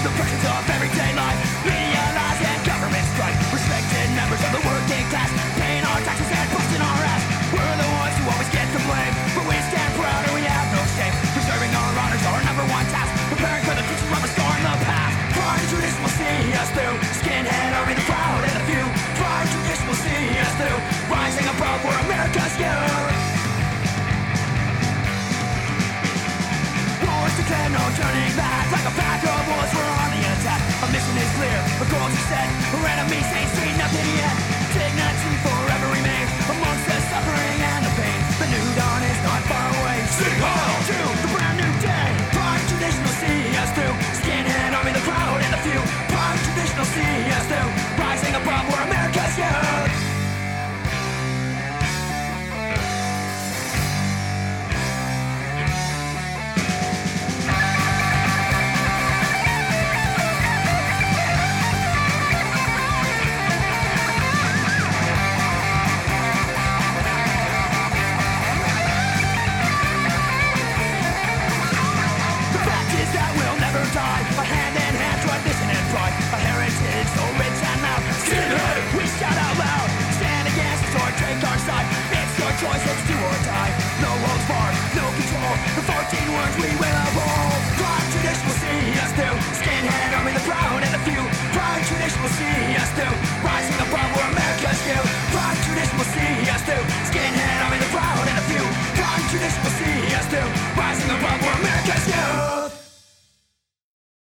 Repercussions of everyday life government Restricted members of the working class. Paying our taxes and busting our ass. We're the ones who always get the blame. But we stand proud and we have no shame. Preserving our honors our number one task. Preparing for the future the past. Will see us through. Skinhead the the few. Will see us through. Rising above, America's no turning back set Our enemies ain't seen nothing yet. Dignity forever Fighting words we will avoid